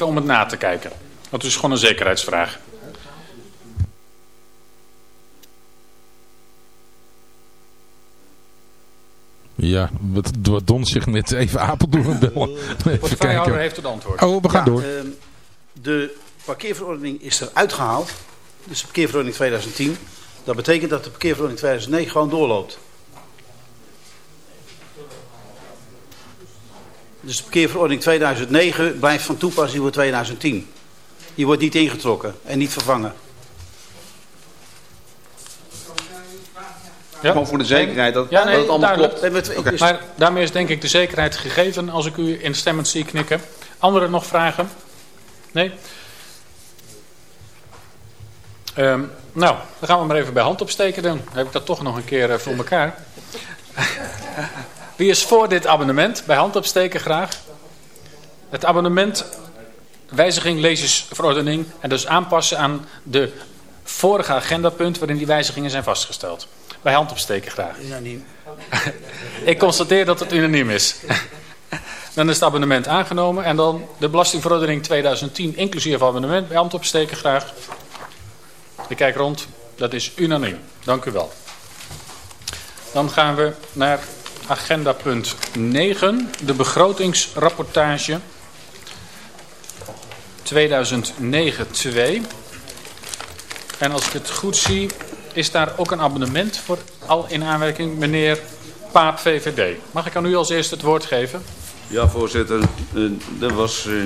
even om het na te kijken. Dat is gewoon een zekerheidsvraag. Ja, wat, wat Don zich net even Apeldoorn bellen. Even kijken. heeft het antwoord. Oh, we gaan door. Ehm, de parkeerverordening is eruit gehaald. Dus de parkeerverordening 2010. Dat betekent dat de parkeerverordening 2009 gewoon doorloopt. Dus de parkeerverordening 2009 blijft van toepassing voor 2010. Die wordt niet ingetrokken en niet vervangen. Ja? Gewoon voor de zekerheid dat, ja, nee, dat het allemaal duidelijk. klopt. Maar daarmee is denk ik de zekerheid gegeven als ik u instemmend zie knikken. Anderen nog vragen? Nee? Um, nou, dan gaan we maar even bij hand opsteken dan. Dan heb ik dat toch nog een keer uh, voor elkaar. Wie is voor dit abonnement? Bij hand opsteken graag. Het abonnement wijziging lezersverordening en dus aanpassen aan de vorige agendapunt waarin die wijzigingen zijn vastgesteld. Bij hand opsteken graag. Unaniem. Ik constateer dat het unaniem is. Dan is het abonnement aangenomen en dan de belastingverordening 2010 inclusief abonnement. Bij hand opsteken graag. Ik kijk rond. Dat is unaniem. Dank u wel. Dan gaan we naar agenda punt 9. De begrotingsrapportage 2009-2. En als ik het goed zie, is daar ook een abonnement voor al in aanwerking. Meneer Paap, VVD. Mag ik aan u als eerste het woord geven? Ja, voorzitter. Uh, er, was, uh,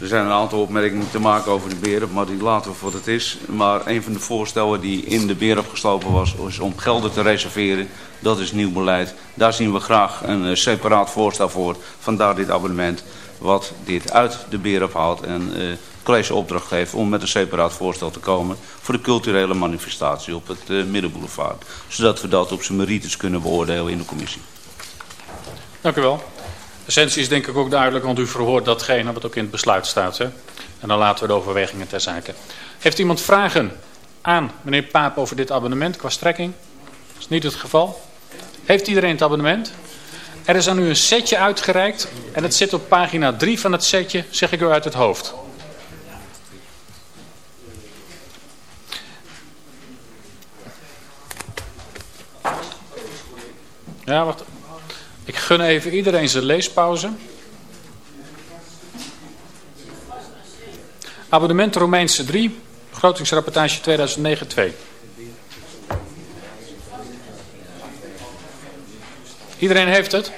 er zijn een aantal opmerkingen te maken over de beren, maar die laten we voor het is. Maar een van de voorstellen die in de beer opgeslopen was, is om gelden te reserveren. Dat is nieuw beleid. Daar zien we graag een uh, separaat voorstel voor. Vandaar dit abonnement wat dit uit de beer ophaalt en uh, college opdracht geeft om met een separaat voorstel te komen voor de culturele manifestatie op het uh, Middenboulevard. Zodat we dat op zijn merites kunnen beoordelen in de commissie. Dank u wel. Essentie is denk ik ook duidelijk, want u verhoort datgene wat ook in het besluit staat. Hè? En dan laten we de overwegingen ter zake. Heeft iemand vragen aan meneer Paap over dit abonnement qua strekking? Dat is niet het geval. Heeft iedereen het abonnement? Er is aan u een setje uitgereikt en het zit op pagina 3 van het setje, zeg ik u uit het hoofd. Ja, wacht. Ik gun even iedereen zijn leespauze. Abonnement Romeinse 3, begrotingsrapportage 2009-2. Iedereen heeft het.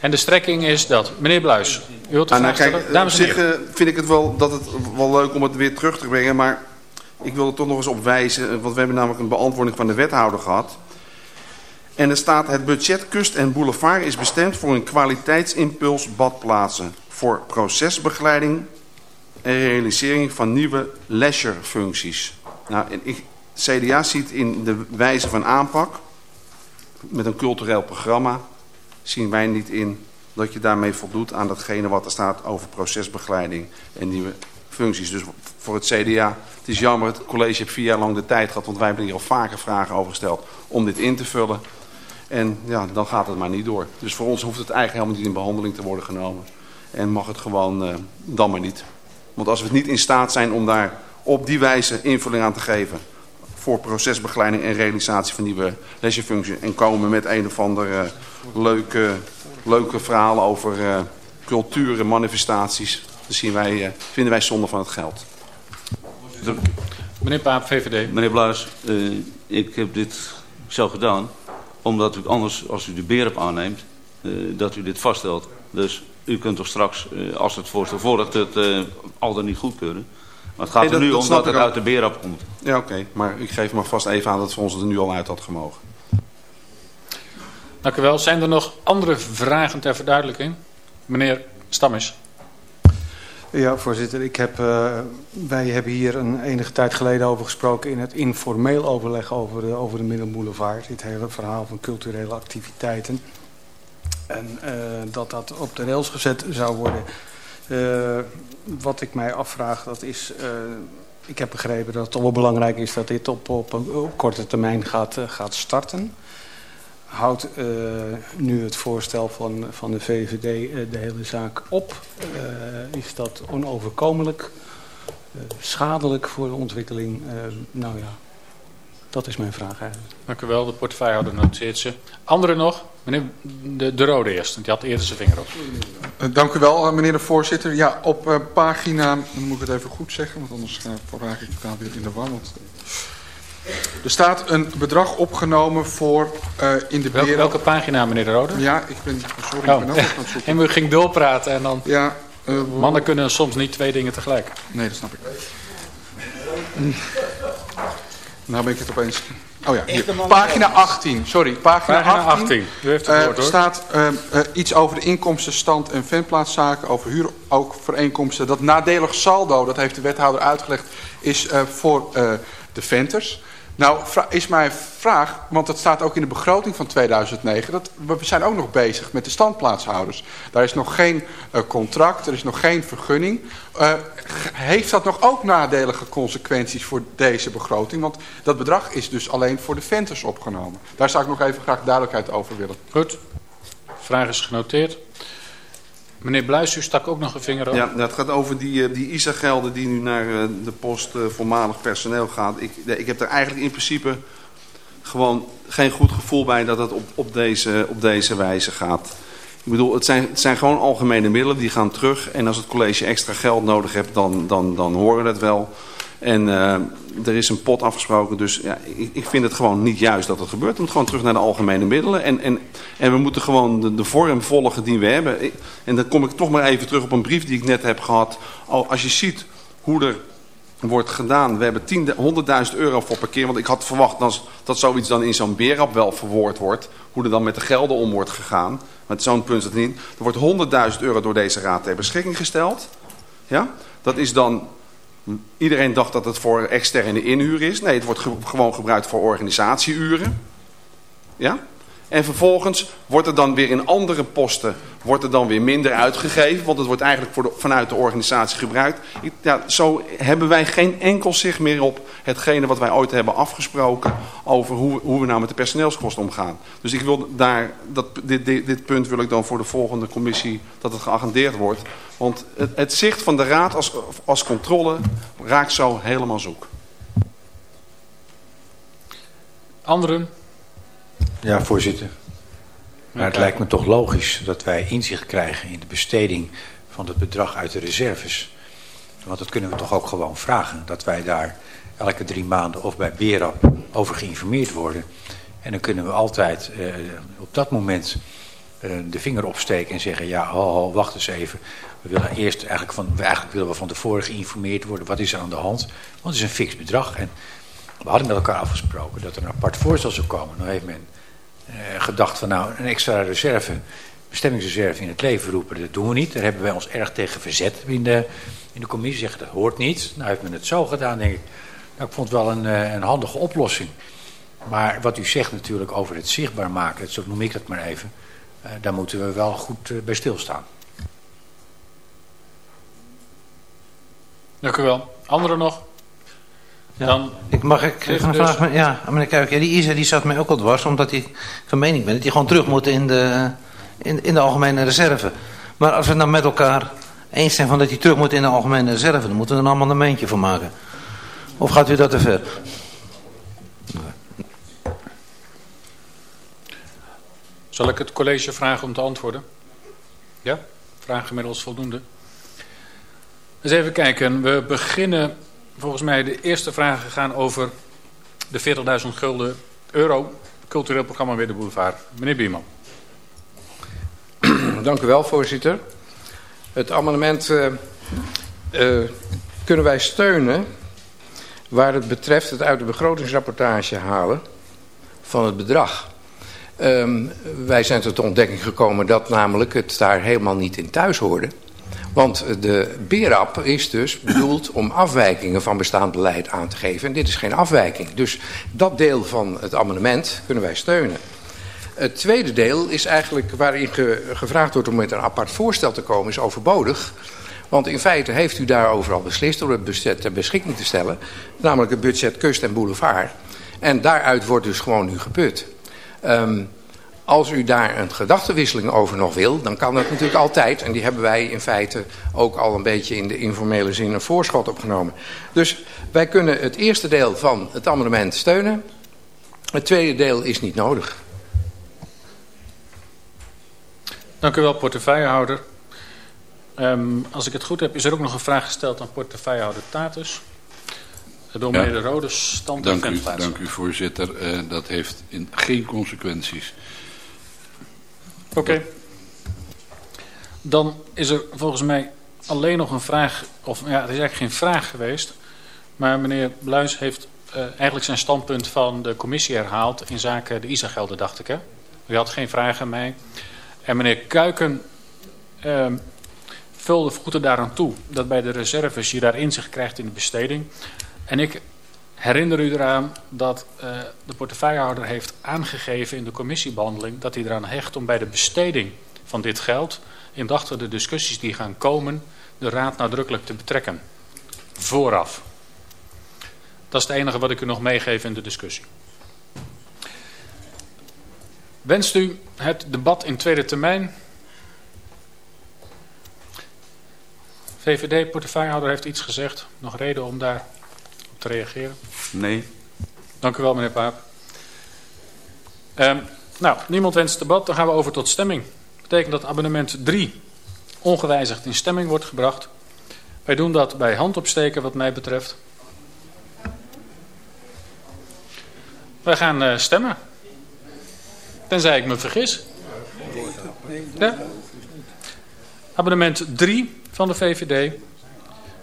En de strekking is dat. Meneer Bluis, u wilt de ah, nou, kijk, Dames en heren. Eh, vind ik het wel, dat het wel leuk om het weer terug te brengen. Maar ik wil er toch nog eens op wijzen. Want we hebben namelijk een beantwoording van de wethouder gehad. En er staat het budget kust en boulevard is bestemd voor een kwaliteitsimpuls badplaatsen. Voor procesbegeleiding en realisering van nieuwe leisurefuncties. Nou, ik, CDA ziet in de wijze van aanpak met een cultureel programma zien wij niet in dat je daarmee voldoet aan datgene wat er staat over procesbegeleiding en nieuwe functies. Dus voor het CDA, het is jammer, het college heeft vier jaar lang de tijd gehad, want wij hebben hier al vaker vragen over gesteld om dit in te vullen. En ja, dan gaat het maar niet door. Dus voor ons hoeft het eigenlijk helemaal niet in behandeling te worden genomen. En mag het gewoon uh, dan maar niet. Want als we niet in staat zijn om daar op die wijze invulling aan te geven voor procesbegeleiding en realisatie van nieuwe lesurefunctie. En komen met een of andere leuke, leuke verhalen over uh, cultuur en manifestaties. Dat zien wij, uh, vinden wij zonde van het geld. Meneer Paap, VVD. Meneer Bluis, uh, ik heb dit zo gedaan omdat u anders, als u de beer op aanneemt, dat u dit vaststelt. Dus u kunt toch straks, als het voorstel voordat het al dan niet goedkeuren maar het gaat er nu om dat het uit de beer komt. Ja, oké. Maar ik geef maar vast even aan dat het voor ons er nu al uit had gemogen. Dank u wel. Zijn er nog andere vragen ter verduidelijking? Meneer Stammes. Ja, voorzitter. Ik heb, uh, wij hebben hier een enige tijd geleden over gesproken in het informeel overleg over de, over de Middelboulevard. Dit hele verhaal van culturele activiteiten. En uh, dat dat op de rails gezet zou worden. Uh, wat ik mij afvraag, dat is... Ik heb begrepen dat het toch wel belangrijk is dat dit op, op, op korte termijn gaat, gaat starten. Houdt uh, nu het voorstel van, van de VVD uh, de hele zaak op? Uh, is dat onoverkomelijk? schadelijk voor de ontwikkeling? nou ja, dat is mijn vraag eigenlijk. Dank u wel, de portefeuillehouder noteert ze. Anderen nog? Meneer de, de Rode eerst, want die had eerder zijn vinger op. dank u wel, meneer de voorzitter. Ja, op pagina, dan moet ik het even goed zeggen, want anders raak ik daar weer in de war. Want er staat een bedrag opgenomen voor uh, in de welke, welke pagina, meneer de Rode? Ja, ik ben, sorry, oh. ik ben ook aan het zoeken. en u ging doorpraten en dan... Ja, uh, Mannen kunnen soms niet twee dingen tegelijk. Nee, dat snap ik. Nou ben ik het opeens... Oh ja, hier. pagina 18, sorry, pagina, pagina 18. 18. U heeft het woord, uh, staat uh, uh, iets over de inkomstenstand en ventplaatszaken, over huurovereenkomsten. Dat nadelig saldo, dat heeft de wethouder uitgelegd, is voor de venters. Nou, is mijn vraag, want dat staat ook in de begroting van 2009... Dat, we zijn ook nog bezig met de standplaatshouders. Daar is nog geen uh, contract, er is nog geen vergunning. Uh, heeft dat nog ook nadelige consequenties voor deze begroting? Want dat bedrag is dus alleen voor de venters opgenomen. Daar zou ik nog even graag duidelijkheid over willen. Goed, vraag is genoteerd. Meneer Bluis, u stak ook nog een vinger op. Ja, dat gaat over die, eh, die ISA-gelden die nu naar eh, de post uh, voormalig personeel gaat. Ik, ik heb er eigenlijk in principe gewoon geen goed gevoel bij dat het op, op, deze, op deze wijze gaat. Ik bedoel, het zijn, het zijn gewoon algemene middelen, die gaan terug. En als het college extra geld nodig heeft, dan, dan, dan horen we het wel. En uh, er is een pot afgesproken, dus ja, ik, ik, vind het gewoon niet juist dat het gebeurt. Het moet gewoon terug naar de algemene middelen. En, en, en we moeten gewoon de, de vorm volgen die we hebben. En dan kom ik toch maar even terug op een brief die ik net heb gehad. Als je ziet hoe er wordt gedaan. We hebben 100.000 euro voor parkeer. Want ik had verwacht dat, dat zoiets dan in zo'n berap wel verwoord wordt. Hoe er dan met de gelden om wordt gegaan. Met zo'n punt is het niet. Er wordt 100.000 euro door deze raad ter beschikking gesteld. Ja? Dat is dan Iedereen dacht dat het voor externe inhuur is. Nee, het wordt gewoon gebruikt voor organisatieuren. Ja? En vervolgens wordt er dan weer in andere posten wordt er dan weer minder uitgegeven. Want het wordt eigenlijk voor vanuit de organisatie gebruikt. Ja, zo hebben wij geen enkel zicht meer op hetgene wat wij ooit hebben afgesproken. Over hoe, hoe we nou met de personeelskosten omgaan. Dus ik wil daar, dat, dit, dit, dit punt wil ik dan voor de volgende commissie dat het geagendeerd wordt. Want het, het zicht van de raad als, als controle raakt zo helemaal zoek. Anderen? Ja, voorzitter. Maar het lijkt me toch logisch dat wij inzicht krijgen in de besteding van het bedrag uit de reserves. Want dat kunnen we toch ook gewoon vragen. Dat wij daar elke drie maanden of bij BERAP over geïnformeerd worden. En dan kunnen we altijd eh, op dat moment eh, de vinger opsteken en zeggen... ja, ho, ho, wacht eens even. We willen eerst eigenlijk, van, eigenlijk willen we van tevoren geïnformeerd worden. Wat is er aan de hand? Want het is een fix bedrag. En we hadden met elkaar afgesproken dat er een apart voorstel zou komen. Nu heeft men gedacht van nou, een extra reserve, bestemmingsreserve in het leven roepen, dat doen we niet. Daar hebben wij ons erg tegen verzet in de, in de commissie. Zeggen dat hoort niet. Nou heeft men het zo gedaan, denk ik. Nou, ik vond het wel een, uh, een handige oplossing. Maar wat u zegt natuurlijk over het zichtbaar maken, zo noem ik dat maar even, uh, daar moeten we wel goed bij stilstaan. Dank u wel. Anderen nog? Ja. Dan ik mag ik even een vraag? Dus... Ja, meneer Kuik, ja, die ISA die zat mij ook al dwars, omdat ik van mening ben dat die gewoon terug moet in de, in, in de algemene reserve. Maar als we het nou met elkaar eens zijn van dat hij terug moet in de algemene reserve, dan moeten we er een amendementje van maken. Of gaat u dat te ver? Zal ik het college vragen om te antwoorden? Ja? Vragen inmiddels voldoende. Eens even kijken. We beginnen volgens mij de eerste vragen gaan over de 40.000 gulden euro cultureel programma weer de boulevard. Meneer Bierman. Dank u wel, voorzitter. Het amendement uh, uh, kunnen wij steunen waar het betreft het uit de begrotingsrapportage halen van het bedrag. Um, wij zijn tot de ontdekking gekomen dat namelijk het daar helemaal niet in thuis hoorde. Want de BERAP is dus bedoeld om afwijkingen van bestaand beleid aan te geven. En dit is geen afwijking. Dus dat deel van het amendement kunnen wij steunen. Het tweede deel is eigenlijk waarin ge gevraagd wordt om met een apart voorstel te komen, is overbodig. Want in feite heeft u daarover al beslist door het budget ter beschikking te stellen. Namelijk het budget kust en boulevard. En daaruit wordt dus gewoon nu geput. Um, als u daar een gedachtenwisseling over nog wil, dan kan dat natuurlijk altijd. En die hebben wij in feite ook al een beetje in de informele zin een voorschot opgenomen. Dus wij kunnen het eerste deel van het amendement steunen. Het tweede deel is niet nodig. Dank u wel, portefeuillehouder. Um, als ik het goed heb, is er ook nog een vraag gesteld aan portefeuillehouder Tatus. Door meneer De Rode, stand dank u, dank u, voorzitter. Uh, dat heeft in geen consequenties. Oké. Dan is er volgens mij alleen nog een vraag, of ja, het is eigenlijk geen vraag geweest. Maar meneer Bluis heeft uh, eigenlijk zijn standpunt van de commissie herhaald in zaken de ISA-gelden, dacht ik. Hè? U had geen vragen aan mij. En meneer Kuiken uh, vulde voeten daaraan toe dat bij de reserves je daar inzicht krijgt in de besteding. En ik herinner u eraan dat uh, de portefeuillehouder heeft aangegeven in de commissiebehandeling dat hij eraan hecht om bij de besteding van dit geld, in de discussies die gaan komen, de raad nadrukkelijk te betrekken. Vooraf. Dat is het enige wat ik u nog meegeef in de discussie. Wenst u het debat in tweede termijn? VVD-portefeuillehouder heeft iets gezegd. Nog reden om daar te reageren? Nee. Dank u wel, meneer Paap. Um, nou, niemand wenst debat. Dan gaan we over tot stemming. Dat betekent dat abonnement 3 ongewijzigd in stemming wordt gebracht. Wij doen dat bij handopsteken wat mij betreft. Wij gaan uh, stemmen. Tenzij ik me vergis. Ja? Abonnement 3 van de VVD.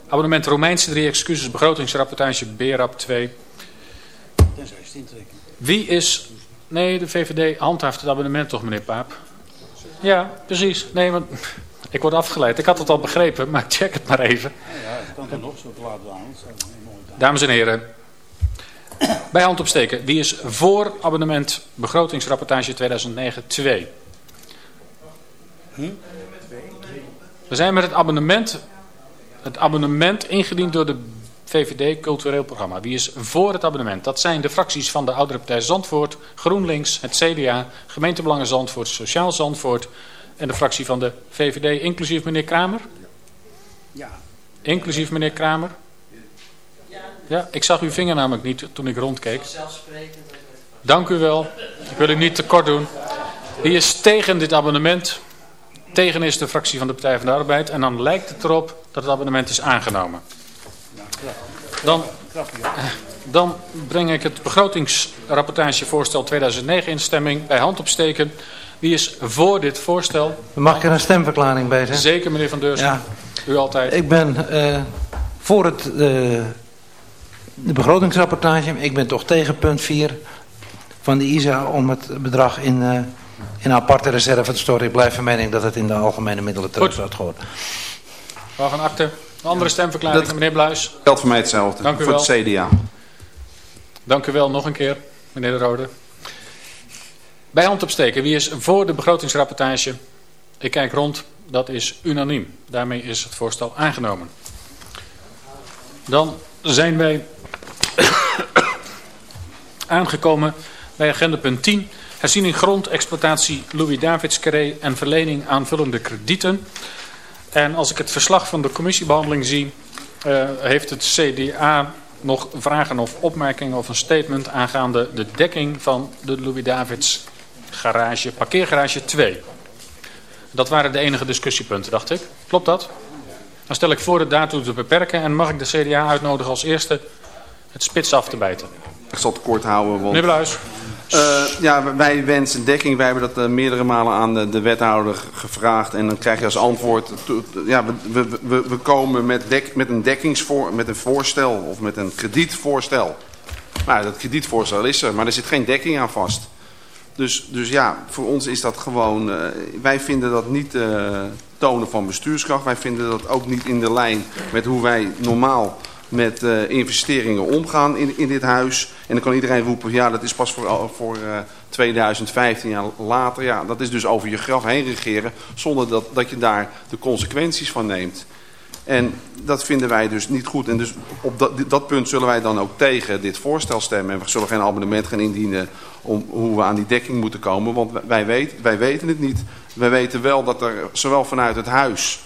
Abonnement Romeinse 3, excuses, begrotingsrapportage BRAP 2. Wie is... Nee, de VVD handhaaft het abonnement toch, meneer Paap? Ja, precies. Nee, want ik word afgeleid. Ik had het al begrepen, maar ik check het maar even. Ja, het kan er nog zo laat aan. Dames en heren, bij hand opsteken. Wie is voor abonnement begrotingsrapportage 2009-2? Hm? We zijn met het abonnement, het abonnement ingediend door de VVD Cultureel Programma. Wie is voor het abonnement? Dat zijn de fracties van de Oudere Partij Zandvoort, GroenLinks, het CDA, Gemeentebelangen Zandvoort, Sociaal Zandvoort en de fractie van de VVD, inclusief meneer Kramer? Ja. Inclusief meneer Kramer? Ja, ik zag uw vinger namelijk niet toen ik rondkeek. Dank u wel. Ik wil u niet tekort doen. Wie is tegen dit abonnement? Tegen is de fractie van de Partij van de Arbeid. En dan lijkt het erop dat het abonnement is aangenomen. Dan, dan breng ik het begrotingsrapportagevoorstel 2009 in stemming bij hand opsteken. Wie is voor dit voorstel? Mag ik er een stemverklaring bij zeggen? Zeker meneer Van Deursen. Ja. U altijd. Ik ben uh, voor het, uh, de begrotingsrapportage. Ik ben toch tegen punt 4 van de ISA om het bedrag in... Uh, in aparte reserve te storen. Ik blijf van mening dat het in de algemene middelen terug zou horen. Waarvan akte? Een andere stemverklaring, dat meneer Bluis. Geldt voor mij hetzelfde, Dank u voor wel. het CDA. Dank u wel, nog een keer, meneer De Rode. Bij hand opsteken, wie is voor de begrotingsrapportage? Ik kijk rond, dat is unaniem. Daarmee is het voorstel aangenomen. Dan zijn wij aangekomen bij agenda punt 10... Herziening grond, exploitatie Louis Davids Carré en verlening aanvullende kredieten. En als ik het verslag van de commissiebehandeling zie, uh, heeft het CDA nog vragen of opmerkingen of een statement aangaande de dekking van de Louis Davids garage, parkeergarage 2. Dat waren de enige discussiepunten, dacht ik. Klopt dat? Dan stel ik voor het daartoe te beperken en mag ik de CDA uitnodigen als eerste het spits af te bijten. Ik zal het kort houden. Want... Meneer Bluis. Uh, ja, wij wensen dekking. Wij hebben dat uh, meerdere malen aan de, de, wethouder gevraagd. En dan krijg je als antwoord... Ja, we, we, we komen met, dek, met, een dekkingsvoor, met een voorstel of met een kredietvoorstel. Nou, dat kredietvoorstel is er, maar er zit geen dekking aan vast. Dus, dus ja, voor ons is dat gewoon... Uh, wij vinden dat niet tonen van bestuurskracht. Wij vinden dat ook niet in de lijn met hoe wij normaal met uh, investeringen omgaan in, in dit huis. En dan kan iedereen roepen, ja dat is pas voor, voor uh, 2015 jaar later. Ja, dat is dus over je graf heen regeren zonder dat, dat je daar de consequenties van neemt. En dat vinden wij dus niet goed. En dus op dat, dat punt zullen wij dan ook tegen dit voorstel stemmen. En we zullen geen abonnement gaan indienen om hoe we aan die dekking moeten komen. Want wij, weet, wij weten het niet. Wij weten wel dat er zowel vanuit het huis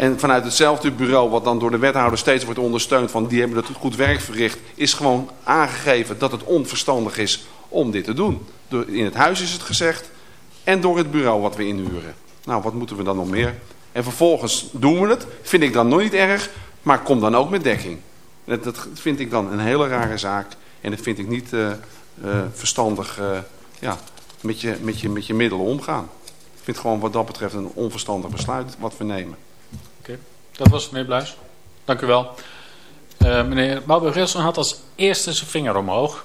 en vanuit hetzelfde bureau, wat dan door de wethouder steeds wordt ondersteund, van die hebben het goed werk verricht, is gewoon aangegeven dat het onverstandig is om dit te doen. In het huis is het gezegd en door het bureau wat we inhuren. Nou, wat moeten we dan nog meer? En vervolgens doen we het. Vind ik dan nog niet erg, maar kom dan ook met dekking. Dat, dat vind ik dan een hele rare zaak. En dat vind ik niet uh, uh, verstandig uh, ja, met, je, met, je, met je middelen omgaan. Ik vind gewoon wat dat betreft een onverstandig besluit wat we nemen. Dat was meneer Bluis. Dank u wel. meneer Bouwburg-Wilson had als eerste zijn vinger omhoog.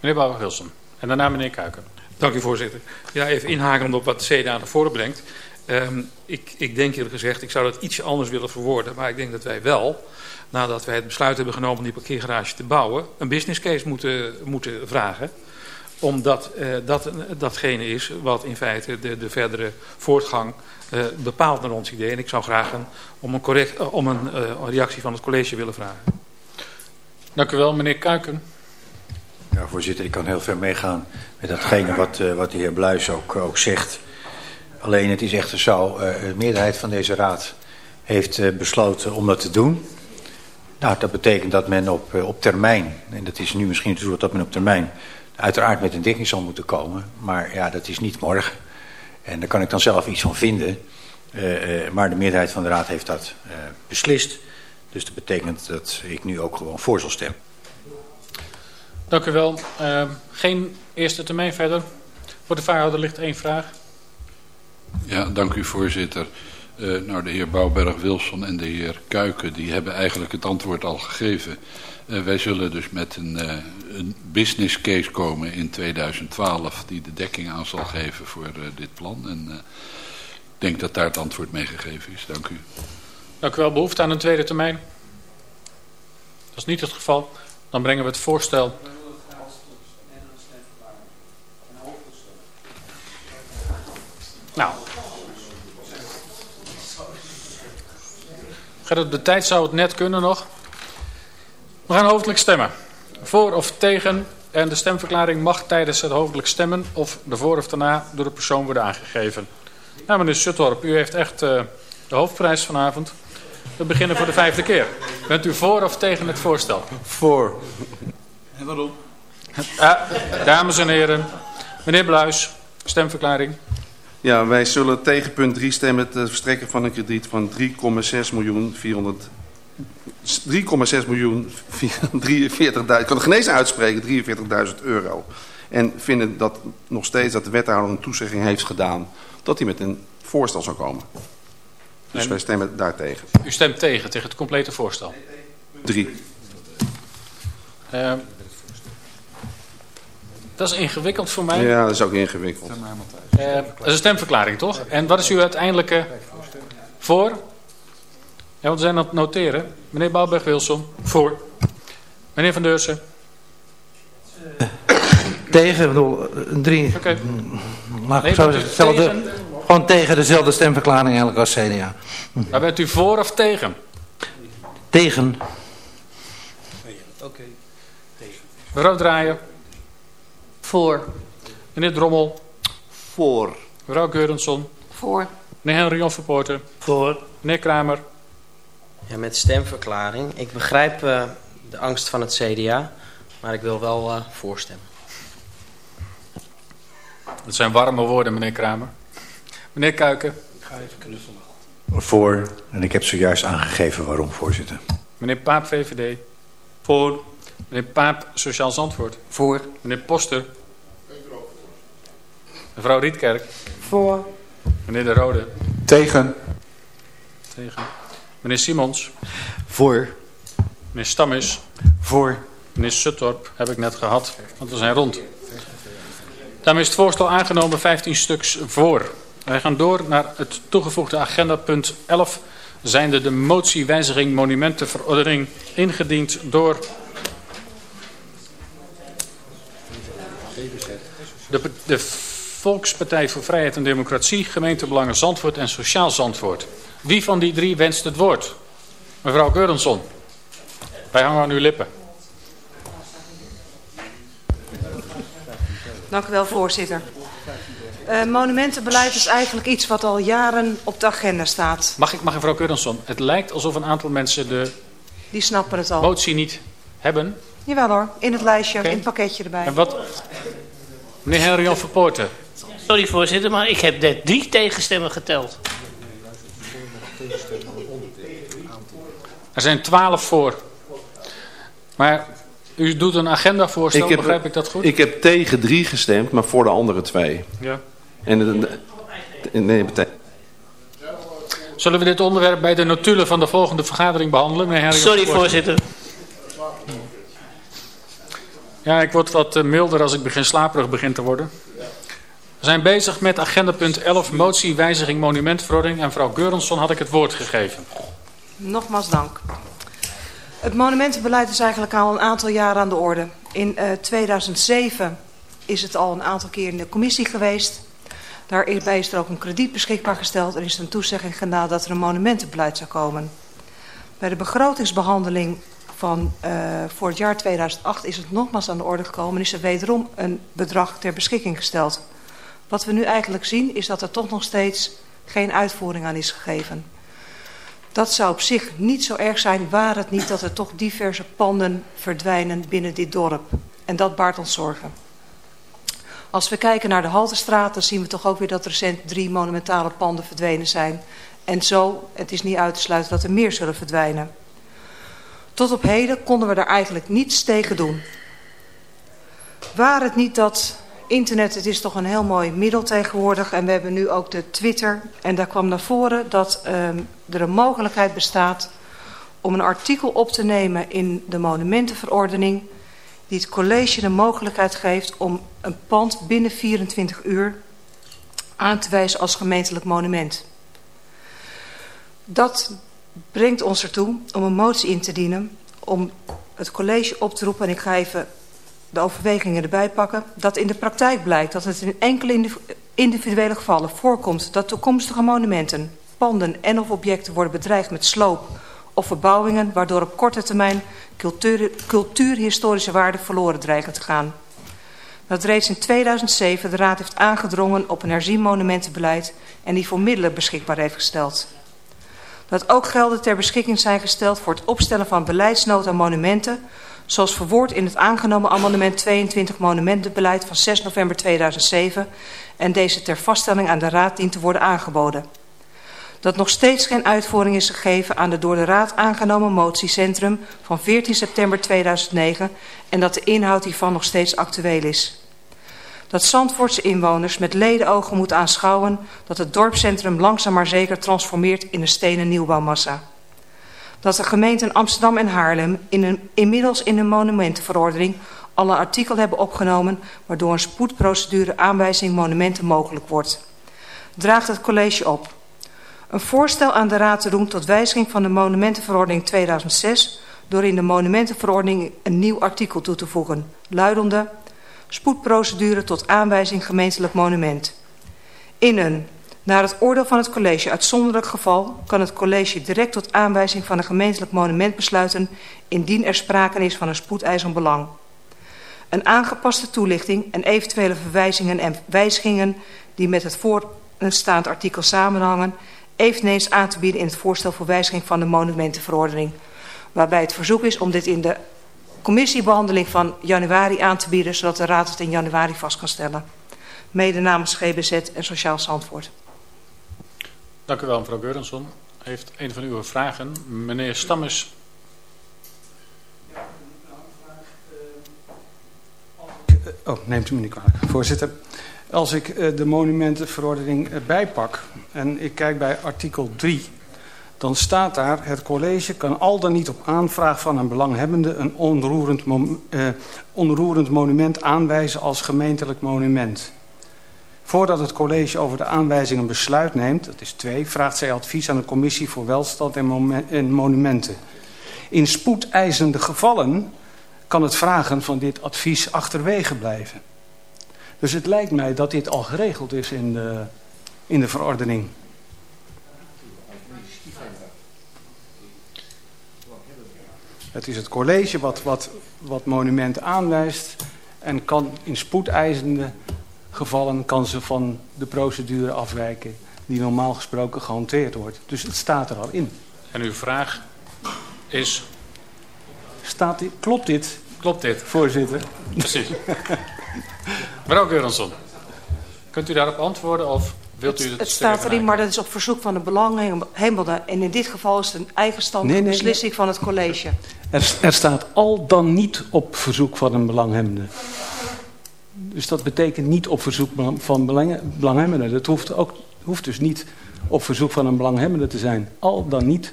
Meneer Bouwburg-Wilson. En daarna meneer Kuiken. Dank u voorzitter. Ja, even inhaken op wat de CDA naar voren brengt. Um, ik, ik denk eerlijk gezegd, ik zou dat ietsje anders willen verwoorden. Maar ik denk dat wij wel, nadat wij het besluit hebben genomen om die parkeergarage te bouwen, een business case moeten, moeten vragen. Omdat uh, dat datgene is wat in feite de, de verdere voortgang uh, bepaalt naar ons idee. En ik zou graag een, om een, correct, uh, om een reactie van het college willen vragen. Dank u wel, meneer Kuiken. Ja, voorzitter, ik kan heel ver meegaan met datgene wat, wat de heer Bluis ook, ook zegt. Alleen het is echter zo, uh, de meerderheid van deze raad heeft uh, besloten om dat te doen. Nou, dat betekent dat men op, op termijn, en dat is nu misschien het doel dat men op termijn uiteraard met een dekking zal moeten komen. Maar ja, dat is niet morgen. En daar kan ik dan zelf iets van vinden. maar de meerderheid van de raad heeft dat beslist. Dus dat betekent dat ik nu ook gewoon voor zal stemmen. Dank u wel. geen eerste termijn verder. Voor de vaarhouder ligt één vraag. Ja, dank u voorzitter. Uh, nou, de heer Bouwberg-Wilson en de heer Kuiken, die hebben eigenlijk het antwoord al gegeven. Uh, wij zullen dus met een, uh, een business case komen in 2012 die de dekking aan zal geven voor dit plan. En ik denk dat daar het antwoord mee gegeven is. Dank u. Dank u wel. Behoefte aan een tweede termijn? Dat is niet het geval. Dan brengen we het voorstel... Nou. Gaat de tijd zou het net kunnen nog. We gaan hoofdelijk stemmen. Voor of tegen. En de stemverklaring mag tijdens het hoofdelijk stemmen of ervoor of daarna door de persoon worden aangegeven. Nou meneer Suttorp, u heeft echt uh, de hoofdprijs vanavond. We beginnen voor de vijfde keer. Bent u voor of tegen het voorstel? Voor. En waarom? Uh, dames en heren, meneer Bluis, stemverklaring. Ja, wij zullen tegen punt 3 stemmen het verstrekken van een krediet van 3,6 miljoen 400... 3,6 miljoen 43.000, ik kan het genees uitspreken, 43.000 euro. En vinden dat nog steeds dat de wethouder een toezegging heeft gedaan dat hij met een voorstel zou komen. Dus en wij stemmen daartegen. U stemt tegen, tegen het complete voorstel? 3. Uh, dat is ingewikkeld voor mij. Ja, dat is ook ingewikkeld. Uh, dat is een stemverklaring, toch? En wat is uw uiteindelijke voor? Ja, want we zijn aan het noteren. Meneer Bouwberg-Wilson. Voor. Meneer Van Deursen. Tegen, bedoel, drie. Oké. Okay. Maar nee, zo hetzelfde, tegen? gewoon tegen dezelfde stemverklaring eigenlijk als CDA. Maar bent u voor of tegen? Tegen. Oké. Okay. Tegen. Mevrouw Draaien. Voor. Meneer Drommel. Voor. Mevrouw Geurensson. Voor. Meneer Henry Verpoorten. Voor. Meneer Kramer. Ja, met stemverklaring. Ik begrijp uh, de angst van het CDA, maar ik wil wel uh, voorstemmen. Dat zijn warme woorden, meneer Kramer. Meneer Kuiken. Ik ga even knuffelen. Voor, en ik heb zojuist aangegeven waarom, voorzitter. Meneer Paap, VVD. Voor. Meneer Paap, Sociaal Zandvoort. Voor. Meneer Poster. Mevrouw Rietkerk. Voor. Meneer De Rode. Tegen. Tegen. Meneer Simons. Voor. Meneer Stammis. Voor. Meneer Suttorp heb ik net gehad, want we zijn rond. Daarmee is het voorstel aangenomen 15 stuks voor. Wij gaan door naar het toegevoegde agenda punt 11. Zijnde de motie wijziging monumentenverordening ingediend door de, de Volkspartij voor Vrijheid en Democratie, Gemeentebelangen Zandvoort en Sociaal Zandvoort. Wie van die drie wenst het woord? Mevrouw Geurensson, wij hangen aan uw lippen. Dank u wel, voorzitter. Uh, monumentenbeleid is eigenlijk iets wat al jaren op de agenda staat. Mag ik, mag mevrouw Keurensson, het lijkt alsof een aantal mensen de Die snappen het al. motie niet hebben. Jawel hoor, in het lijstje, in het pakketje erbij. En wat? Meneer Henry Verpoorten. Sorry voorzitter, maar ik heb net drie tegenstemmen geteld. Er zijn twaalf voor. Maar u doet een agendavoorstel, ik heb, begrijp ik dat goed? Ik heb tegen drie gestemd, maar voor de andere twee. Ja. En de, de, nee, Zullen we dit onderwerp bij de notulen van de volgende vergadering behandelen? Meneer Sorry voorzitter. Ja, ik word wat eh, milder als ik begin slaperig begin te worden. We zijn bezig met agenda punt 11, motie wijziging monumentverordening. En mevrouw Geurensson had ik het woord gegeven. Nogmaals dank. Het monumentenbeleid is eigenlijk al een aantal jaren aan de orde. In uh, eh, 2007 is het al een aantal keer in de commissie geweest. Daarbij is er ook een krediet beschikbaar gesteld. Er is een toezegging gedaan dat er een monumentenbeleid zou komen. Bij de begrotingsbehandeling van, uh, voor het jaar 2008 is het nogmaals aan de orde gekomen... en is er wederom een bedrag ter beschikking gesteld. Wat we nu eigenlijk zien is dat er toch nog steeds geen uitvoering aan is gegeven. Dat zou op zich niet zo erg zijn, waar het niet dat er toch diverse panden verdwijnen binnen dit dorp. En dat baart ons zorgen. Als we kijken naar de Haltestraat, dan zien we toch ook weer dat recent drie monumentale panden verdwenen zijn. En zo, het is niet uit te sluiten dat er meer zullen verdwijnen. Tot op heden konden we daar eigenlijk niets tegen doen. Waar het niet dat internet, het is toch een heel mooi middel tegenwoordig. En we hebben nu ook de Twitter. En daar kwam naar voren dat um, er een mogelijkheid bestaat om een artikel op te nemen in de monumentenverordening. Die het college de mogelijkheid geeft om een pand binnen 24 uur aan te wijzen als gemeentelijk monument. Dat brengt ons ertoe om een motie in te dienen om het college op te roepen. En ik ga even de overwegingen erbij pakken. Dat in de praktijk blijkt dat het in enkele individuele gevallen voorkomt dat toekomstige monumenten, panden en of objecten worden bedreigd met sloop of verbouwingen, waardoor op korte termijn cultuur, cultuurhistorische waarden verloren dreigen te gaan. Dat reeds in 2007 de Raad heeft aangedrongen op een herzien monumentenbeleid en die voor middelen beschikbaar heeft gesteld. Dat ook gelden ter beschikking zijn gesteld voor het opstellen van beleidsnota monumenten zoals verwoord in het aangenomen amendement 22 monumentenbeleid van 6 november 2007 en deze ter vaststelling aan de Raad dient te worden aangeboden. Dat nog steeds geen uitvoering is gegeven aan de door de Raad aangenomen motiecentrum van 14 september 2009 en dat de inhoud hiervan nog steeds actueel is. Dat Zandvoortse inwoners met ledenogen moeten aanschouwen dat het dorpscentrum langzaam maar zeker transformeert in een stenen nieuwbouwmassa dat de gemeenten Amsterdam en Haarlem in een, inmiddels in een monumentenverordening alle artikelen hebben opgenomen waardoor een spoedprocedure aanwijzing monumenten mogelijk wordt. Draagt het college op. Een voorstel aan de Raad te doen tot wijziging van de monumentenverordening 2006 door in de monumentenverordening een nieuw artikel toe te voegen, luidende spoedprocedure tot aanwijzing gemeentelijk monument. In een naar het oordeel van het college uitzonderlijk geval kan het college direct tot aanwijzing van een gemeentelijk monument besluiten indien er sprake is van een spoedeisend belang. Een aangepaste toelichting en eventuele verwijzingen en wijzigingen die met het voorstaand artikel samenhangen eveneens aan te bieden in het voorstel voor wijziging van de monumentenverordening. Waarbij het verzoek is om dit in de commissiebehandeling van januari aan te bieden zodat de Raad het in januari vast kan stellen. Mede namens GBZ en Sociaal Zandvoort. Dank u wel, mevrouw Geurensson. Heeft een van uw vragen, meneer Stammes. Oh, neemt u me niet kwalijk. Voorzitter, als ik eh, de monumentenverordening bijpak en ik kijk bij artikel 3, dan staat daar... het college kan al dan niet op aanvraag van een belanghebbende... een onroerend, eh, onroerend monument aanwijzen als gemeentelijk monument... Voordat het college over de aanwijzing een besluit neemt, dat is twee, vraagt zij advies aan de commissie voor welstand en monumenten. In spoedeisende gevallen kan het vragen van dit advies achterwege blijven. Dus het lijkt mij dat dit al geregeld is in de, in de verordening. Het is het college wat, wat, wat monumenten aanwijst en kan in spoedeisende gevallen kan ze van de procedure afwijken die normaal gesproken gehanteerd wordt. Dus het staat er al in. En uw vraag is? Staat dit, klopt dit? Klopt dit? Voorzitter. Precies. Mevrouw Geuransson, kunt u daarop antwoorden of wilt u het Het staat erin, maar dat is op verzoek van de belanghebbende. En in dit geval is het een eigenstandige Nee, nee, beslissing van het college. Er, er staat al dan niet op verzoek van een belanghebbende. Dus dat betekent niet op verzoek van belang, belanghebbende. Dat hoeft, ook, hoeft dus niet op verzoek van een belanghebbende te zijn. Al dan niet.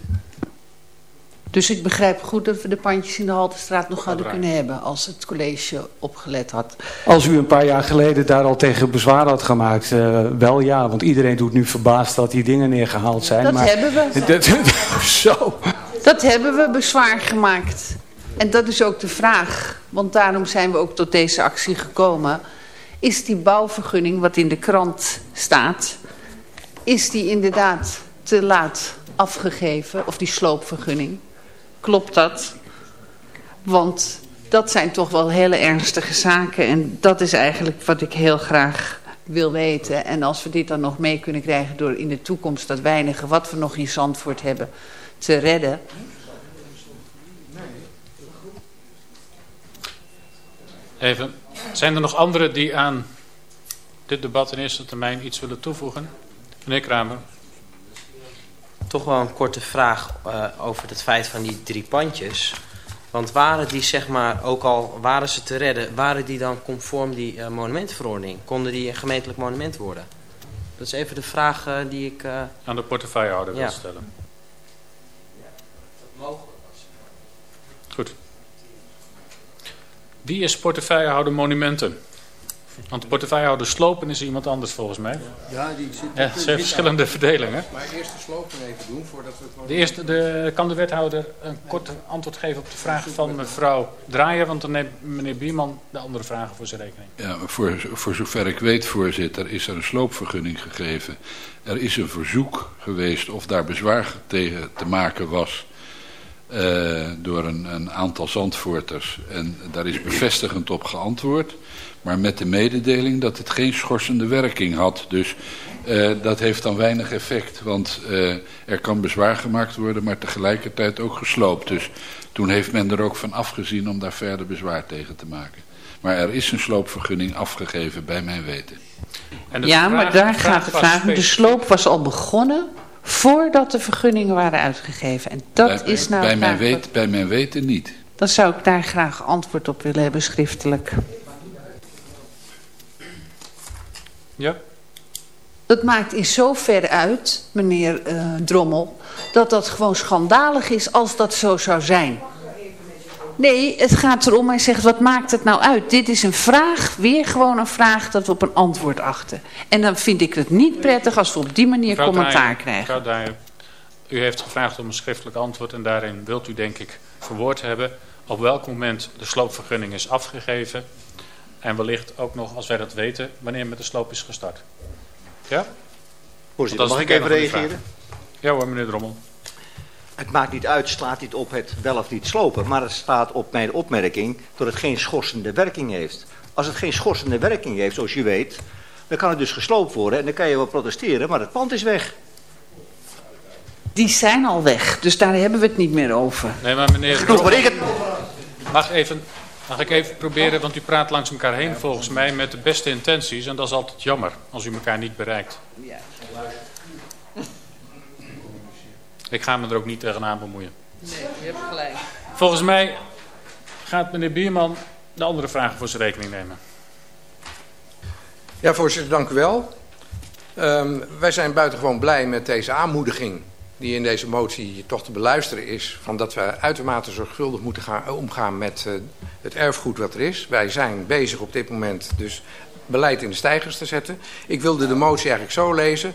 Dus ik begrijp goed dat we de pandjes in de Haltestraat nog hadden kunnen hebben... als het college opgelet had. Als u een paar jaar geleden daar al tegen bezwaar had gemaakt, uh, wel ja. Want iedereen doet nu verbaasd dat die dingen neergehaald zijn. Dat maar, hebben we. Dat, zo. Dat hebben we bezwaar gemaakt. En dat is ook de vraag. Want daarom zijn we ook tot deze actie gekomen. Is die bouwvergunning wat in de krant staat... is die inderdaad te laat afgegeven? Of die sloopvergunning? Klopt dat? Want dat zijn toch wel hele ernstige zaken. En dat is eigenlijk wat ik heel graag wil weten. En als we dit dan nog mee kunnen krijgen door in de toekomst dat weinige wat we nog in Zandvoort hebben te redden. Even, zijn er nog anderen die aan dit debat in eerste termijn iets willen toevoegen? Meneer Kramer. Toch wel een korte vraag uh, over het feit van die drie pandjes. Want waren die, zeg maar, ook al waren ze te redden, waren die dan conform die uh, monumentverordening? Konden die een gemeentelijk monument worden? Dat is even de vraag uh, die ik... Aan de portefeuillehouder wil stellen. Goed. Wie is portefeuillehouder monumenten? Want de portefeuillehouder slopen is iemand anders volgens mij. Ja, die zit... Ja, ze heeft verschillende verdelingen. Maar eerst de slopen even doen voordat we het... De eerste, de, kan de wethouder een kort antwoord geven op de vraag van mevrouw Draaier? Want dan neemt meneer Bierman de andere vragen voor zijn rekening. Ja, voor, voor zover ik weet, voorzitter, is er een sloopvergunning gegeven. Er is een verzoek geweest of daar bezwaar tegen te maken was... Uh, door een, een aantal zandvoorters. En daar is bevestigend op geantwoord. Maar met de mededeling dat het geen schorsende werking had. Dus uh, dat heeft dan weinig effect. Want uh, er kan bezwaar gemaakt worden, maar tegelijkertijd ook gesloopt. Dus toen heeft men er ook van afgezien om daar verder bezwaar tegen te maken. Maar er is een sloopvergunning afgegeven bij mijn weten. En ja, vraag, maar daar gaat de vraag. De sloop was al begonnen voordat de vergunningen waren uitgegeven. En dat bij, is nou bij, mijn weet, bij mijn weten niet. Dan zou ik daar graag antwoord op willen hebben schriftelijk. Ja. Dat maakt in zoverre uit, meneer uh, Drommel, dat dat gewoon schandalig is als dat zo zou zijn. Nee, het gaat erom, hij zegt, wat maakt het nou uit? Dit is een vraag, weer gewoon een vraag dat we op een antwoord achten. En dan vind ik het niet prettig als we op die manier mevrouw commentaar Daaien, krijgen. Mevrouw Daaien, u heeft gevraagd om een schriftelijk antwoord en daarin wilt u denk ik verwoord hebben op welk moment de sloopvergunning is afgegeven en wellicht ook nog, als wij dat weten, wanneer met de sloop is gestart. Ja? Voorzitter, mag ik even reageren? Ja hoor, meneer Drommel. Het maakt niet uit, slaat niet op het wel of niet slopen. Maar het staat op mijn opmerking dat het geen schorsende werking heeft. Als het geen schorsende werking heeft, zoals je weet... dan kan het dus gesloopt worden en dan kan je wel protesteren, maar het pand is weg. Die zijn al weg, dus daar hebben we het niet meer over. Nee, maar meneer... Genoeg, maar ik het... Mag even... Mag ik even proberen, want u praat langs elkaar heen volgens mij met de beste intenties. En dat is altijd jammer als u elkaar niet bereikt. Ik ga me er ook niet tegenaan bemoeien. Nee, je hebt gelijk. Volgens mij gaat meneer Bierman de andere vragen voor zijn rekening nemen. Ja, voorzitter, dank u wel. Um, wij zijn buitengewoon blij met deze aanmoediging die in deze motie toch te beluisteren is... van dat we uitermate zorgvuldig moeten gaan, omgaan met uh, het erfgoed wat er is. Wij zijn bezig op dit moment dus beleid in de stijgers te zetten. Ik wilde de motie eigenlijk zo lezen...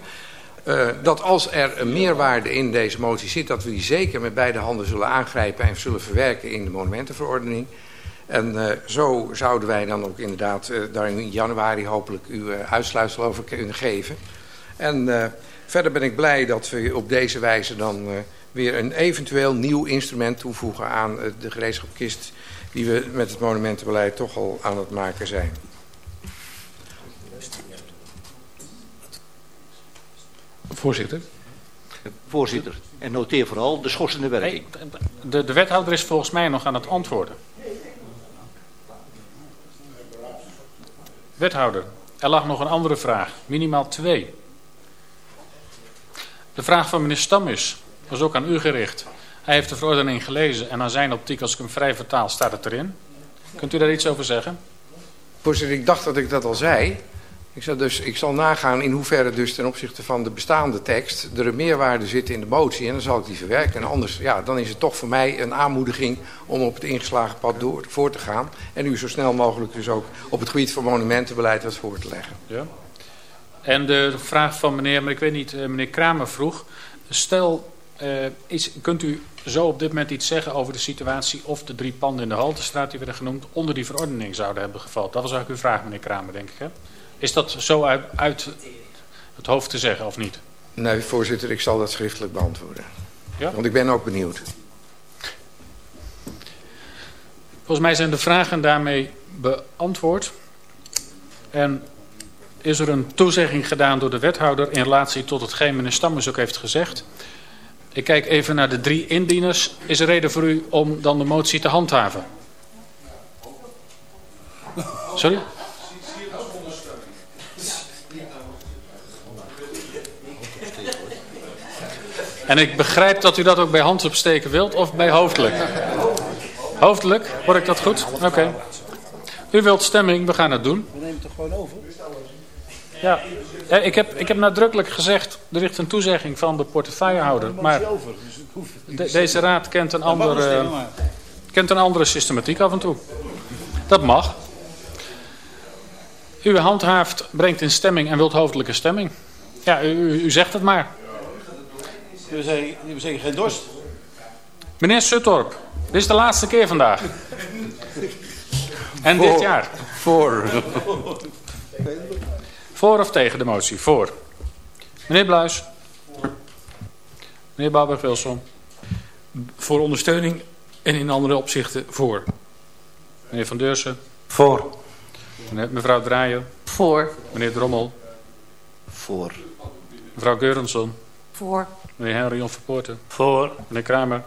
Uh, dat als er een meerwaarde in deze motie zit... dat we die zeker met beide handen zullen aangrijpen... en zullen verwerken in de monumentenverordening. En uh, zo zouden wij dan ook inderdaad uh, daar in januari hopelijk uw uitsluitsel over kunnen geven. En verder ben ik blij dat we op deze wijze dan weer een eventueel nieuw instrument toevoegen aan eh, de gereedschapkist die we met het monumentenbeleid toch al aan het maken zijn. Voorzitter. Voorzitter, en noteer vooral de schorsende werking. De, de wethouder is volgens mij nog aan het antwoorden. Wethouder, er lag nog een andere vraag. Minimaal twee. De vraag van meneer Stammis was ook aan u gericht. Hij heeft de verordening gelezen en aan zijn optiek, als ik hem vrij vertaal, staat het erin. Kunt u daar iets over zeggen? Voorzitter, ik dacht dat ik dat al zei. Ik zal, dus, ik zal nagaan in hoeverre dus ten opzichte van de bestaande tekst er een meerwaarde zit in de motie. En dan zal ik die verwerken. En anders, ja, dan is het toch voor mij een aanmoediging om op het ingeslagen pad door, voor te gaan. En u zo snel mogelijk dus ook op het gebied van monumentenbeleid wat voor te leggen. Ja. En de vraag van meneer, maar ik weet niet, eh, meneer Kramer vroeg. Stel, uh, is, kunt u zo op dit moment iets zeggen over de situatie of de drie panden in de Haltestraat die werden genoemd onder die verordening zouden hebben gevallen? Dat was eigenlijk uw vraag, meneer Kramer, denk ik. Hè? Is dat zo uit, uit het hoofd te zeggen of niet? Nee, voorzitter, ik zal dat schriftelijk beantwoorden. Ja? Want ik ben ook benieuwd. Volgens mij zijn de vragen daarmee beantwoord. En is er een toezegging gedaan door de wethouder in relatie tot hetgeen meneer Stammers ook heeft gezegd. Ik kijk even naar de drie indieners. Is er reden voor u om dan de motie te handhaven? Sorry? En ik begrijp dat u dat ook bij handsopsteken wilt of bij hoofdelijk? Hoofdelijk, hoor ik dat goed? Oké. U wilt stemming, we gaan het doen. We nemen het toch gewoon over? Ja, ik heb, ik heb nadrukkelijk gezegd, er ligt een toezegging van de portefeuillehouder. Maar de, deze raad kent een, andere, kent een andere systematiek af en toe. Dat mag. U handhaaft, brengt in stemming en wilt hoofdelijke stemming. Ja, u, u zegt het maar. We zeggen, we zeggen geen dorst. Meneer Suttorp, dit is de laatste keer vandaag. En Voor. dit jaar. Voor. Voor of tegen de motie? Voor. Meneer Bluis. Meneer Bouwberg-Wilson. Voor ondersteuning en in andere opzichten voor. Meneer Van Deursen. Voor. Meneer, mevrouw Draaier. Voor. Meneer Drommel. Voor. Mevrouw Geurenson. Voor. Meneer Henry Verpoorten. Voor. Meneer Kramer.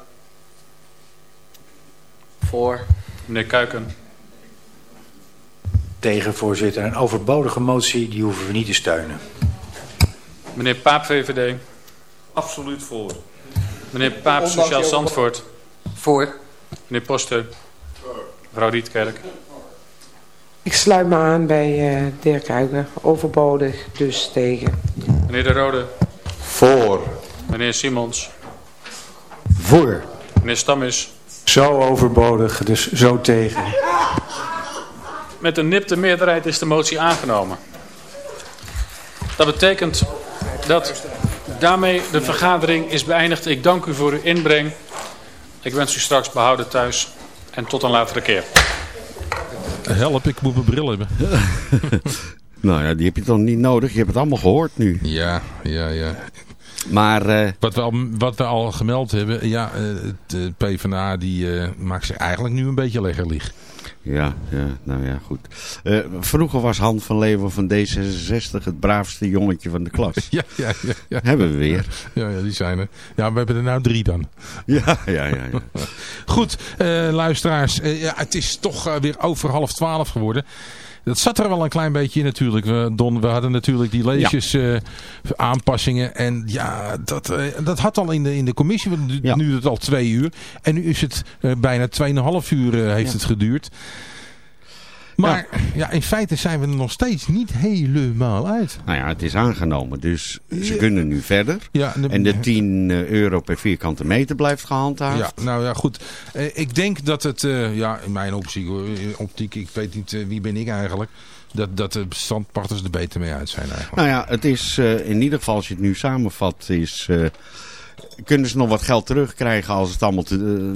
Voor. Meneer Kuiken. Tegen, voorzitter. Een overbodige motie, die hoeven we niet te steunen. Meneer Paap, VVD. Absoluut voor. Meneer Paap, Sociaal Zandvoort. Voor. Meneer Poster. Mevrouw Rietkerk. Ik sluit me aan bij eh Dirk Huygen. Overbodig, dus tegen. Meneer De Rode. Voor. Meneer Simons. Voor. Meneer Stammis. Zo overbodig, dus zo tegen. Met een nipte meerderheid is de motie aangenomen. Dat betekent dat daarmee de vergadering is beëindigd. Ik dank u voor uw inbreng. Ik wens u straks behouden thuis. En tot een latere keer. Help, ik moet mijn bril hebben. nou ja, die heb je dan niet nodig. Je hebt het allemaal gehoord nu. Ja, ja, ja. Maar... eh, Wat we, al, wat we al gemeld hebben, ja, eh, de PvdA die eh, maakt zich eigenlijk nu een beetje leggerlig. Ja, ja, nou ja, goed. Eh, vroeger was Han van Leeuwen van D66 het braafste jongetje van de klas. Ja, ja, ja, ja. Hebben we weer. Ja, ja, die zijn er. Ja, we hebben er nou drie dan. Ja, ja, ja. ja. Goed, eh, luisteraars. eh, ja, het is toch eh, weer over half twaalf geworden. Dat zat er wel een klein beetje in natuurlijk. We, Don, we hadden natuurlijk die leesjes eh, aanpassingen. En ja, dat, eh, dat had al in de, in de commissie. want Nu, is het al twee uur. En nu is het eh, bijna tweeënhalf uur heeft Ja. het geduurd. Maar ja. in feite zijn we er nog steeds niet helemaal uit. Nou ja, het is aangenomen, dus ze Ja. kunnen nu verder. Ja, en de- en de 10 euro per vierkante meter blijft gehandhaafd. Ja, nou ja, goed. Eh, ik denk dat het, eh, ja, in mijn optiek, optiek, ik weet niet eh, wie ben ik eigenlijk, dat, dat de standpartners er beter mee uit zijn eigenlijk. Nou ja, het is eh, in ieder geval, als je het nu samenvat, is, eh, kunnen ze nog wat geld terugkrijgen als het allemaal te,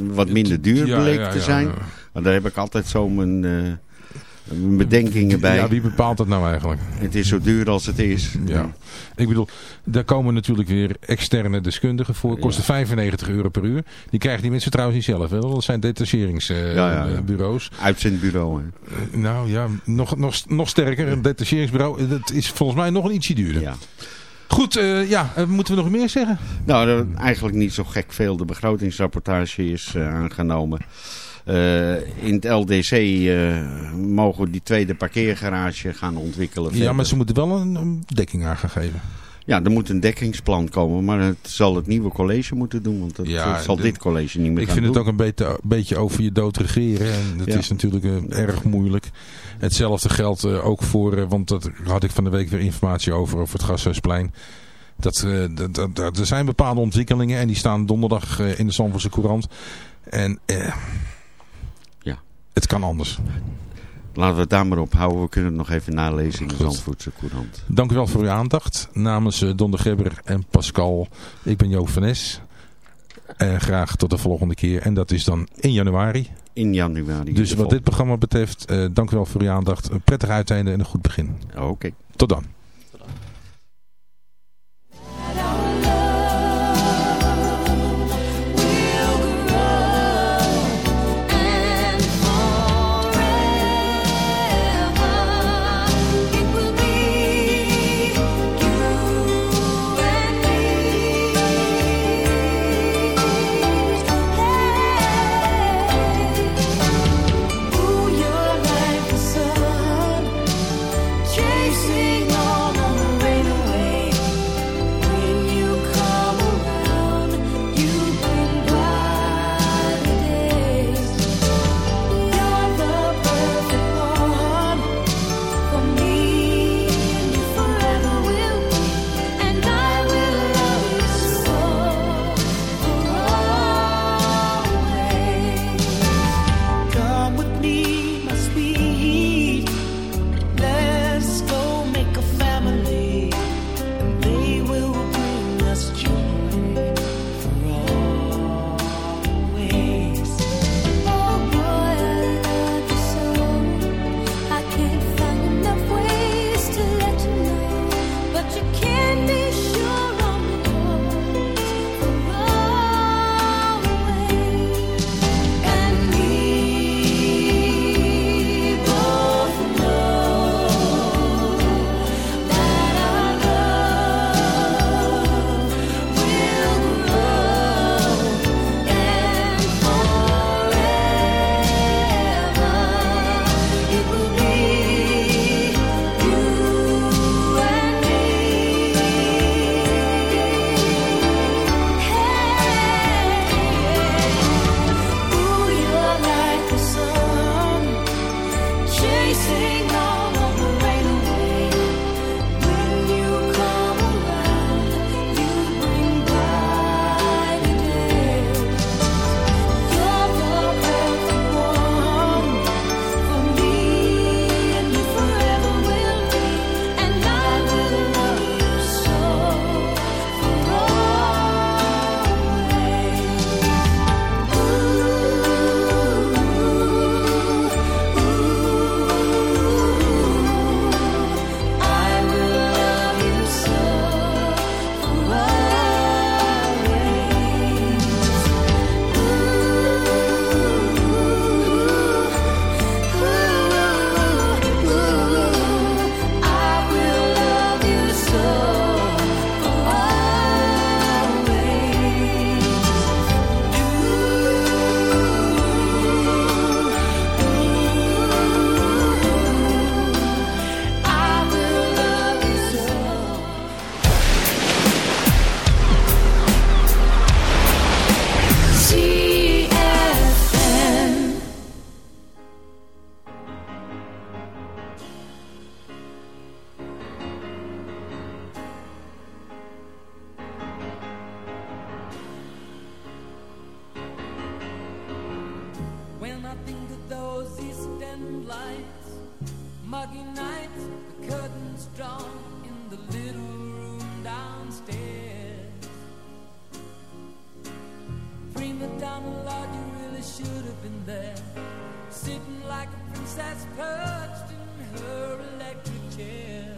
eh, wat minder duur Ja, bleek ja, te zijn. Maar daar heb ik altijd zo mijn, eh, bedenkingen bij. Ja, wie bepaalt dat nou eigenlijk? Het is zo duur als het is. Ja. Ik bedoel, daar komen natuurlijk weer externe deskundigen voor. Kosten 95 euro per uur. Die krijgen die mensen trouwens niet zelf. Hè? Dat zijn detacheringsbureaus. ja, ja, Uitzendbureau. Hè? Uh, nou ja, nog, nog, nog sterker. Een detacheringsbureau. Dat is volgens mij nog een ietsje duurder. Ja. Goed, uh, ja, uh, moeten we nog meer zeggen? Nou, eigenlijk niet zo gek veel. De begrotingsrapportage is aangenomen. Uh, in het LDC uh, mogen die tweede parkeergarage gaan ontwikkelen. Ja, verder. maar ze moeten wel een, een, dekking aan gaan geven. Ja, er moet een dekkingsplan komen, maar het zal het nieuwe college moeten doen, want dat ja, zal dit college niet meer Ik gaan vind doen. het ook een beetje, beetje over je dood regeren en dat ja. is natuurlijk uh, erg moeilijk. Hetzelfde geldt ook voor, want dat had ik van de week weer informatie over, over het Gashuisplein. Dat, dat, dat, dat, er zijn bepaalde ontwikkelingen en die staan donderdag in de Zandvoortse Courant. En het kan anders. Laten we het daar maar op houden. We kunnen het nog even nalezen in de Zandvoortse Courant. Dank u wel voor uw aandacht. Namens uh, Don de Gebber en Pascal. Ik ben Joop van Es. En graag tot de volgende keer. En dat is dan in januari. In januari. Dus wat dit programma betreft, uh, dank u wel voor uw aandacht. Een prettig uiteinde en een goed begin. Oké. Okay. Tot dan. down in the little room downstairs. Prima donna, Lord, you really should have been there. Sitting like a princess perched in her electric chair.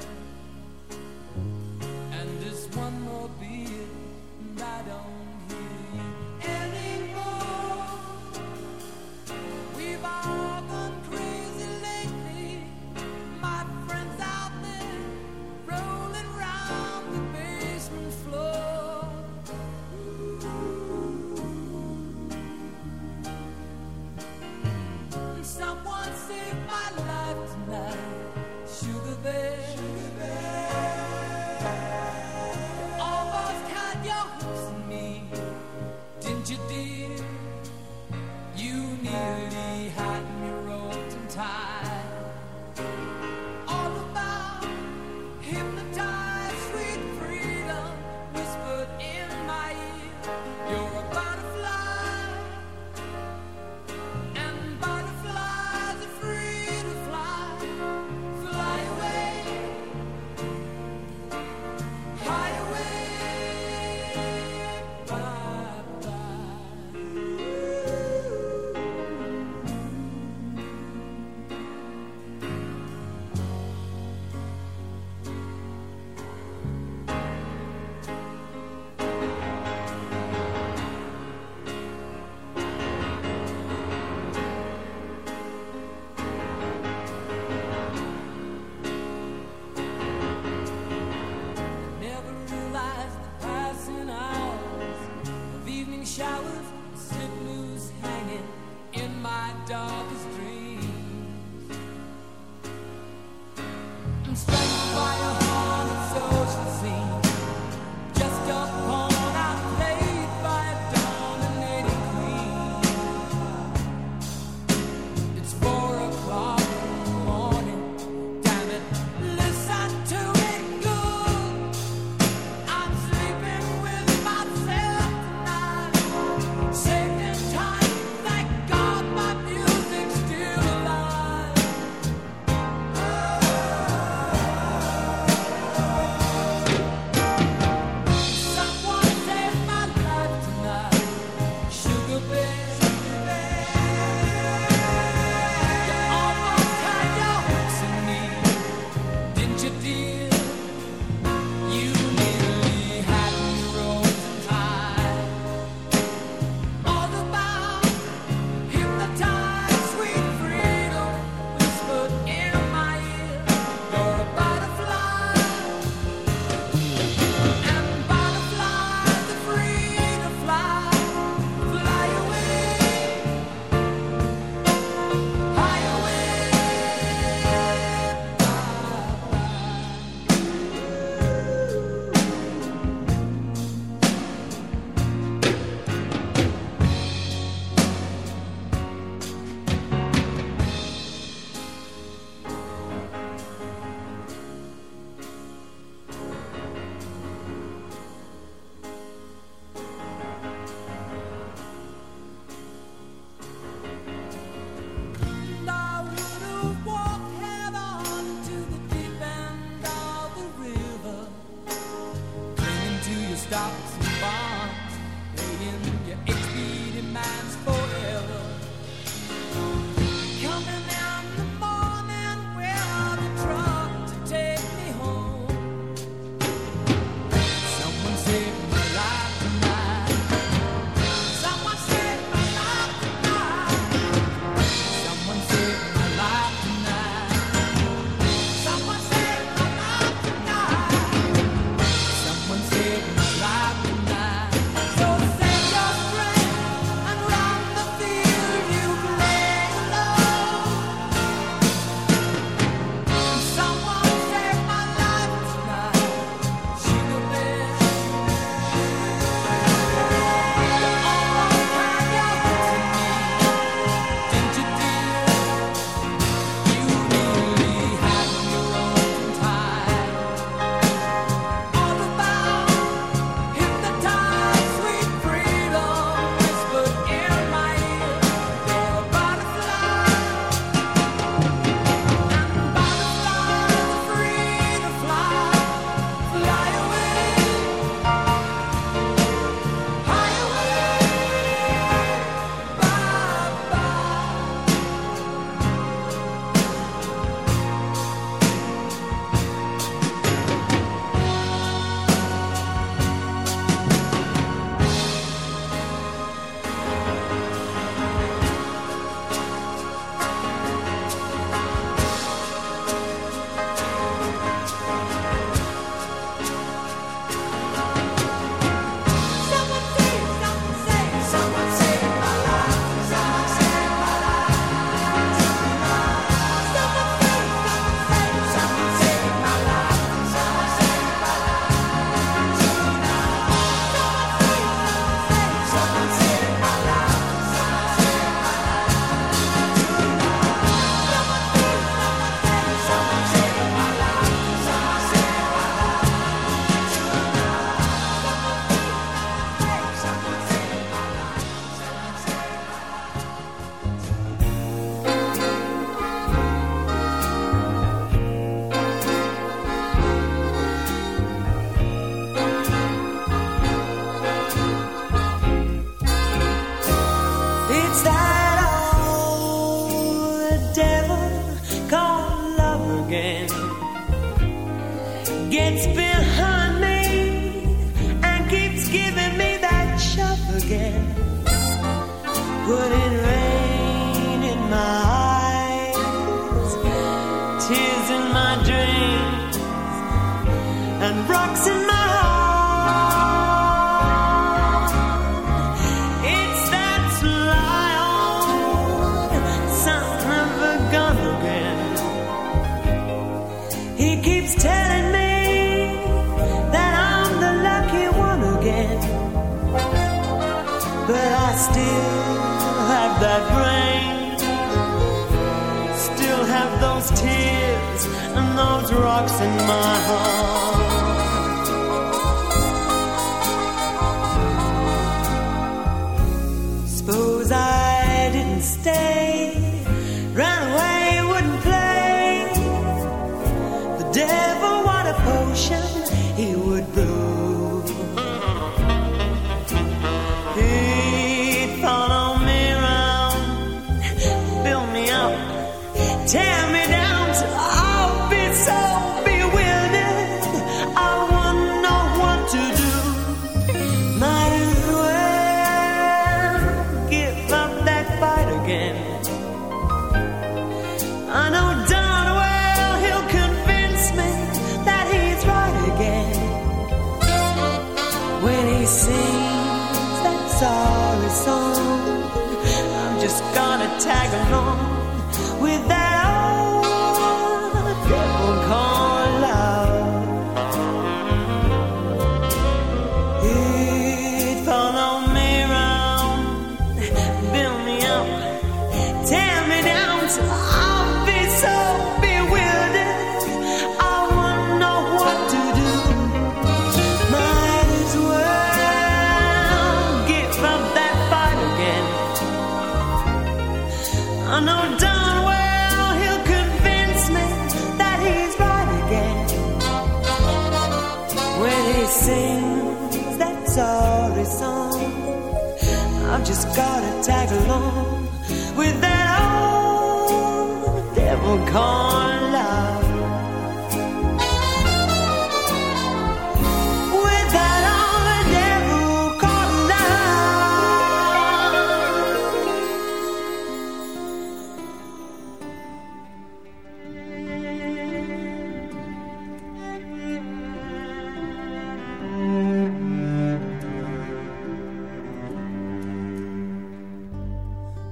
shall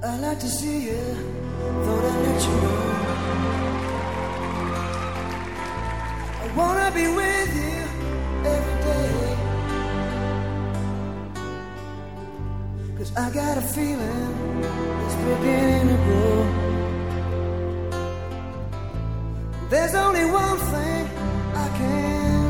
I like to see you, though I'd let you know. I wanna be with you every day. Cause I got a feeling that's beginning to grow. There's only one thing I can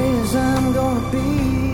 As I'm gonna be